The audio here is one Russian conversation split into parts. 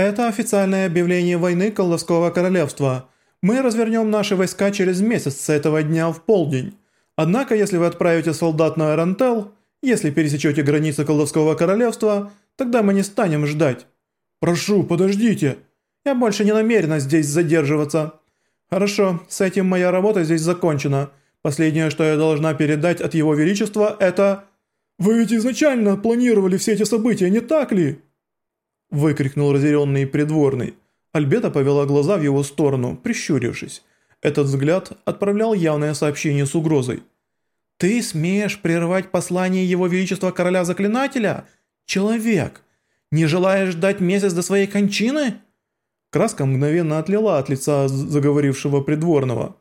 Это официальное объявление войны колдовского королевства. Мы развернем наши войска через месяц с этого дня в полдень. Однако, если вы отправите солдат на Эрантел, если пересечете границы колдовского королевства, тогда мы не станем ждать. Прошу, подождите. Я больше не намерена здесь задерживаться. Хорошо, с этим моя работа здесь закончена. Последнее, что я должна передать от его величества, это... Вы ведь изначально планировали все эти события, не так ли? Выкрикнул разъяренный придворный. Альбета повела глаза в его сторону, прищурившись. Этот взгляд отправлял явное сообщение с угрозой. «Ты смеешь прервать послание Его Величества Короля Заклинателя? Человек! Не желаешь ждать месяц до своей кончины?» Краска мгновенно отлила от лица заговорившего придворного.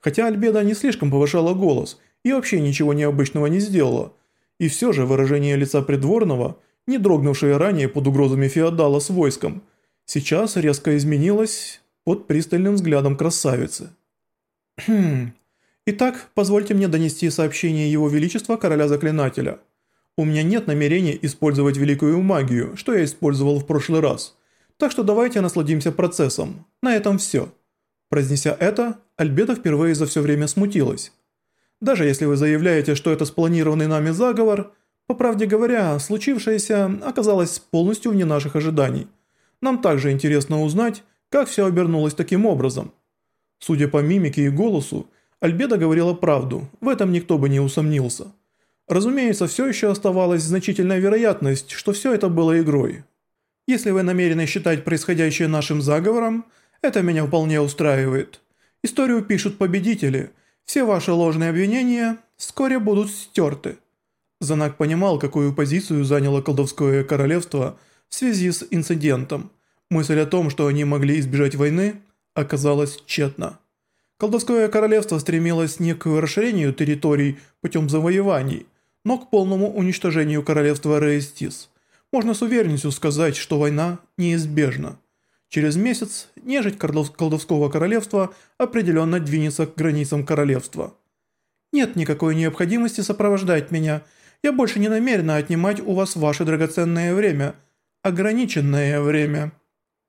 Хотя Альбеда не слишком повышала голос и вообще ничего необычного не сделала. И все же выражение лица придворного, не дрогнувшее ранее под угрозами феодала с войском, сейчас резко изменилось под пристальным взглядом красавицы. «Хм... Итак, позвольте мне донести сообщение Его Величества Короля Заклинателя. У меня нет намерения использовать великую магию, что я использовал в прошлый раз. Так что давайте насладимся процессом. На этом все». Произнеся это, Альбеда впервые за все время смутилась. Даже если вы заявляете, что это спланированный нами заговор, по правде говоря, случившееся оказалось полностью вне наших ожиданий. Нам также интересно узнать, как все обернулось таким образом. Судя по мимике и голосу, Альбеда говорила правду, в этом никто бы не усомнился. Разумеется, все еще оставалась значительная вероятность, что все это было игрой. Если вы намерены считать происходящее нашим заговором, это меня вполне устраивает. Историю пишут победители, все ваши ложные обвинения вскоре будут стерты. Занак понимал, какую позицию заняло колдовское королевство в связи с инцидентом. Мысль о том, что они могли избежать войны, оказалась тщетна. Колдовское королевство стремилось не к расширению территорий путем завоеваний, но к полному уничтожению королевства Рейстис – можно с уверенностью сказать, что война неизбежна. Через месяц нежить колдовского королевства определенно двинется к границам королевства. Нет никакой необходимости сопровождать меня. Я больше не намерена отнимать у вас ваше драгоценное время. Ограниченное время.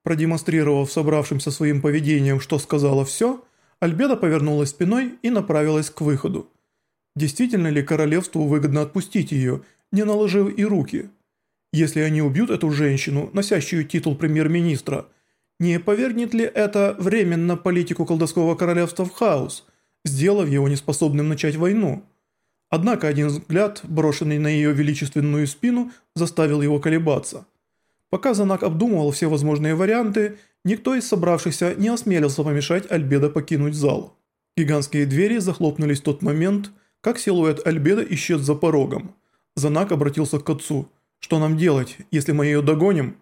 Продемонстрировав собравшимся своим поведением, что сказала все, Альбеда повернулась спиной и направилась к выходу. Действительно ли королевству выгодно отпустить ее, не наложив и руки? Если они убьют эту женщину, носящую титул премьер-министра, не повергнет ли это временно политику колдовского королевства в хаос, сделав его неспособным начать войну? Однако один взгляд, брошенный на ее величественную спину, заставил его колебаться. Пока Занак обдумывал все возможные варианты, никто из собравшихся не осмелился помешать Альбедо покинуть зал. Гигантские двери захлопнулись в тот момент, как силуэт Альбеда исчез за порогом. Занак обратился к отцу – что нам делать, если мы ее догоним?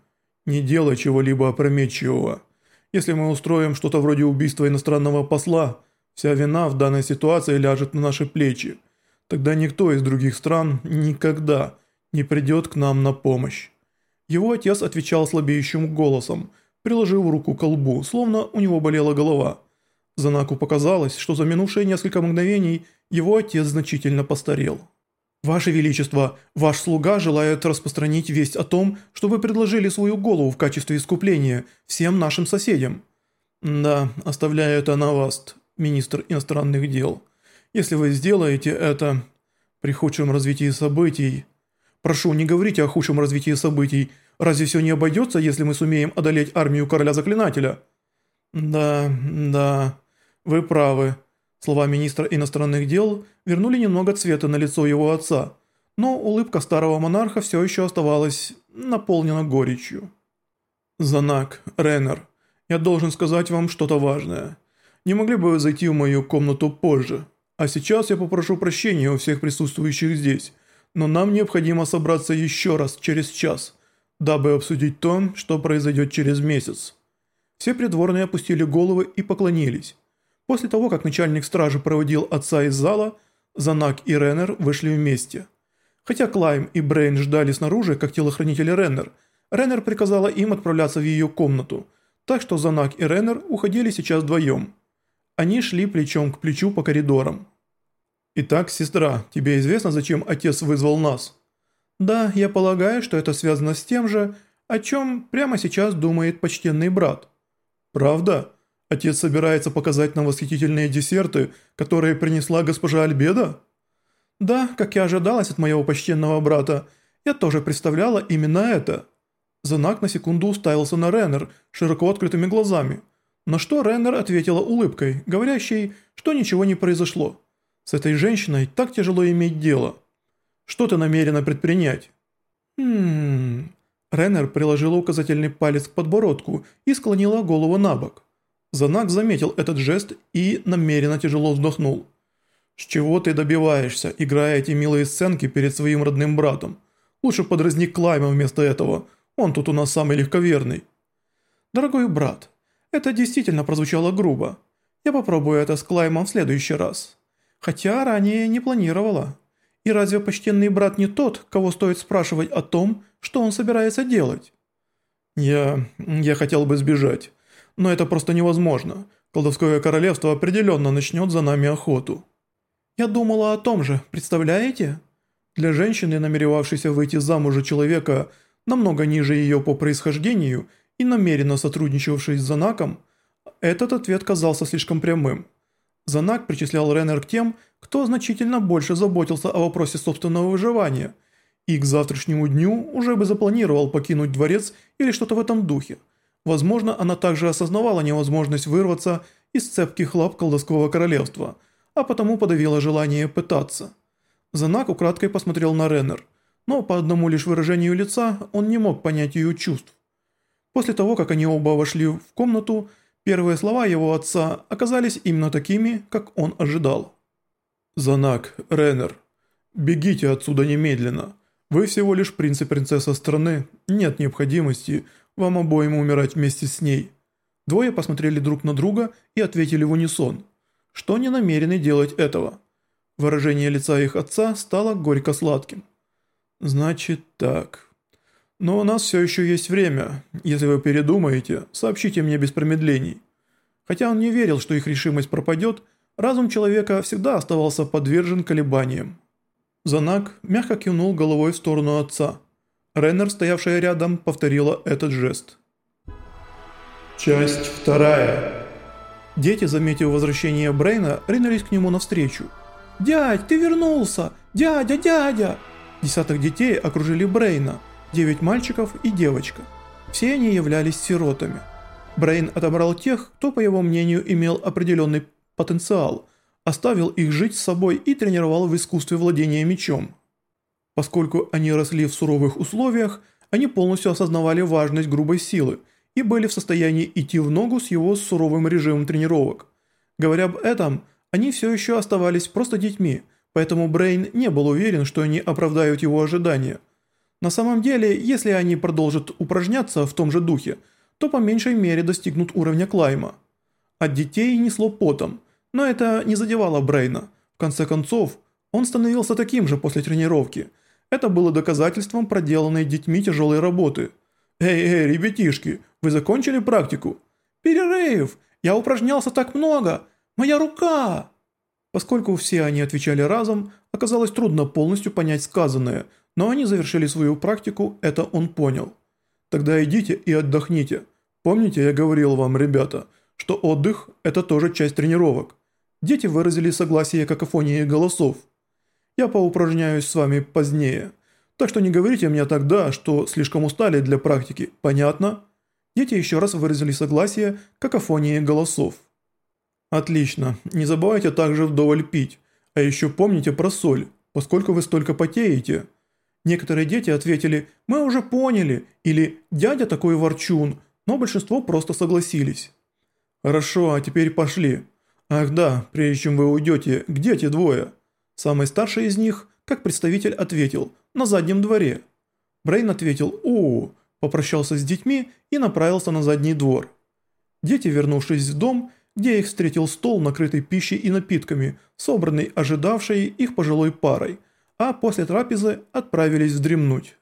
Не делай чего-либо опрометчивого. Если мы устроим что-то вроде убийства иностранного посла, вся вина в данной ситуации ляжет на наши плечи. Тогда никто из других стран никогда не придет к нам на помощь. Его отец отвечал слабеющим голосом, приложив руку к колбу, словно у него болела голова. Занаку показалось, что за минувшие несколько мгновений его отец значительно постарел. «Ваше Величество, ваш слуга желает распространить весть о том, что вы предложили свою голову в качестве искупления всем нашим соседям». «Да, оставляю это на вас, министр иностранных дел. Если вы сделаете это при худшем развитии событий...» «Прошу, не говорите о худшем развитии событий. Разве все не обойдется, если мы сумеем одолеть армию короля заклинателя?» «Да, да, вы правы». Слова министра иностранных дел вернули немного цвета на лицо его отца, но улыбка старого монарха все еще оставалась наполнена горечью. «Занак, Реннер, я должен сказать вам что-то важное. Не могли бы вы зайти в мою комнату позже? А сейчас я попрошу прощения у всех присутствующих здесь, но нам необходимо собраться еще раз через час, дабы обсудить то, что произойдет через месяц». Все придворные опустили головы и поклонились. После того, как начальник стражи проводил отца из зала, Занак и Реннер вышли вместе. Хотя Клайм и Брейн ждали снаружи, как телохранители Реннер, Реннер приказала им отправляться в ее комнату, так что Занак и Реннер уходили сейчас вдвоем. Они шли плечом к плечу по коридорам. «Итак, сестра, тебе известно, зачем отец вызвал нас?» «Да, я полагаю, что это связано с тем же, о чем прямо сейчас думает почтенный брат. «Правда? Отец собирается показать нам восхитительные десерты, которые принесла госпожа Альбеда?» «Да, как и ожидалось от моего почтенного брата, я тоже представляла именно это». Занак на секунду уставился на Реннер широко открытыми глазами, на что Реннер ответила улыбкой, говорящей, что ничего не произошло. «С этой женщиной так тяжело иметь дело. Что ты намерена предпринять?» «Хм...» Реннер приложила указательный палец к подбородку и склонила голову на бок. Занак заметил этот жест и намеренно тяжело вздохнул. «С чего ты добиваешься, играя эти милые сценки перед своим родным братом? Лучше подразни Клайма вместо этого, он тут у нас самый легковерный». «Дорогой брат, это действительно прозвучало грубо. Я попробую это с Клаймом в следующий раз. Хотя ранее не планировала». И разве почтенный брат не тот, кого стоит спрашивать о том, что он собирается делать? Я... я хотел бы сбежать. Но это просто невозможно. Колдовское королевство определенно начнет за нами охоту. Я думала о том же, представляете? Для женщины, намеревавшейся выйти замуж за человека намного ниже ее по происхождению и намеренно сотрудничавшей с Занаком, этот ответ казался слишком прямым. Занак причислял Реннер к тем, кто значительно больше заботился о вопросе собственного выживания, и к завтрашнему дню уже бы запланировал покинуть дворец или что-то в этом духе. Возможно, она также осознавала невозможность вырваться из цепких лап колдовского королевства, а потому подавила желание пытаться. Занак украдкой посмотрел на Реннер, но по одному лишь выражению лица он не мог понять ее чувств. После того, как они оба вошли в комнату, Первые слова его отца оказались именно такими, как он ожидал. «Занак, Реннер, бегите отсюда немедленно. Вы всего лишь принц и принцесса страны, нет необходимости вам обоим умирать вместе с ней». Двое посмотрели друг на друга и ответили в унисон, что не намерены делать этого. Выражение лица их отца стало горько-сладким. «Значит так. Но у нас все еще есть время. Если вы передумаете, сообщите мне без промедлений. Хотя он не верил, что их решимость пропадет, разум человека всегда оставался подвержен колебаниям. Занак мягко кивнул головой в сторону отца. Реннер, стоявшая рядом, повторила этот жест. Часть вторая. Дети, заметив возвращение Брейна, ринулись к нему навстречу. «Дядь, ты вернулся! Дядя, дядя!» Десяток детей окружили Брейна – девять мальчиков и девочка. Все они являлись сиротами. Брейн отобрал тех, кто, по его мнению, имел определенный потенциал, оставил их жить с собой и тренировал в искусстве владения мечом. Поскольку они росли в суровых условиях, они полностью осознавали важность грубой силы и были в состоянии идти в ногу с его суровым режимом тренировок. Говоря об этом, они все еще оставались просто детьми, поэтому Брейн не был уверен, что они оправдают его ожидания – на самом деле, если они продолжат упражняться в том же духе, то по меньшей мере достигнут уровня Клайма. От детей несло потом, но это не задевало Брейна. В конце концов, он становился таким же после тренировки. Это было доказательством проделанной детьми тяжелой работы. «Эй, эй, ребятишки, вы закончили практику?» «Перерыв! Я упражнялся так много! Моя рука!» Поскольку все они отвечали разом, оказалось трудно полностью понять сказанное – но они завершили свою практику, это он понял. Тогда идите и отдохните. Помните, я говорил вам, ребята, что отдых – это тоже часть тренировок. Дети выразили согласие какофонии голосов. Я поупражняюсь с вами позднее. Так что не говорите мне тогда, что слишком устали для практики, понятно? Дети еще раз выразили согласие какофонии голосов. Отлично, не забывайте также вдоволь пить, а еще помните про соль, поскольку вы столько потеете – Некоторые дети ответили «Мы уже поняли» или «Дядя такой ворчун», но большинство просто согласились. «Хорошо, а теперь пошли. Ах да, прежде чем вы уйдете, где эти двое?» Самый старший из них, как представитель, ответил «На заднем дворе». Брейн ответил «О», попрощался с детьми и направился на задний двор. Дети, вернувшись в дом, где их встретил стол, накрытый пищей и напитками, собранный ожидавшей их пожилой парой – а после трапезы отправились вдремнуть.